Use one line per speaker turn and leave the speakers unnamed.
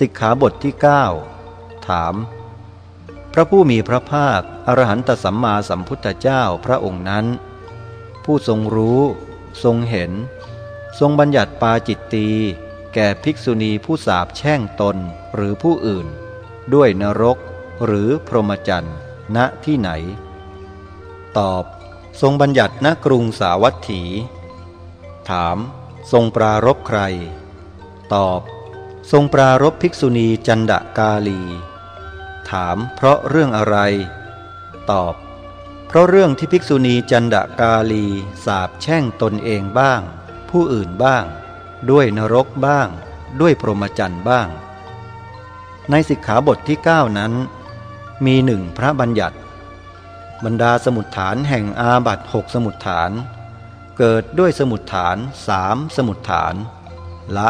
สิกขาบทที่ 9 ถาม พระผู้มีพระภาค อรหันตสัมมาสัมพุทธเจ้าพระองค์นั้น ผู้ทรงรู้ ทรงเห็น ทรงบัญญัติปาจิตตีแก่ภิกษุณีผู้สาบแช่งตนหรือผู้อื่น ด้วยนรกหรือพรหมจรรย์ณที่ไหน ตอบ ทรงบัญญัติณกรุงสาวัตถี ถาม ทรงปรารบใคร ตอบ ทรงปรารบภิกษุณีจันดกาลี ถามเพราะเรื่องอะไร ตอบ เพราะเรื่องที่ภิกษุณีจันดกาลีสาบแช่งตนเองบ้าง ผู้อื่นบ้าง ด้วยนรกบ้าง ด้วยพรหมจรรย์บ้าง ในสิกขาบทที่ 9 นั้น มีหนึ่งพระบัญญัติ บรรดาสมุดฐานแห่งอาบัตหกสมุดฐาน เกิดด้วยสมุดฐานสามสมุดฐาน ละ